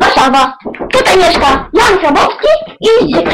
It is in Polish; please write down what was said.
Warszawa. Tutaj mieszka Jan Krabowski i Zbyk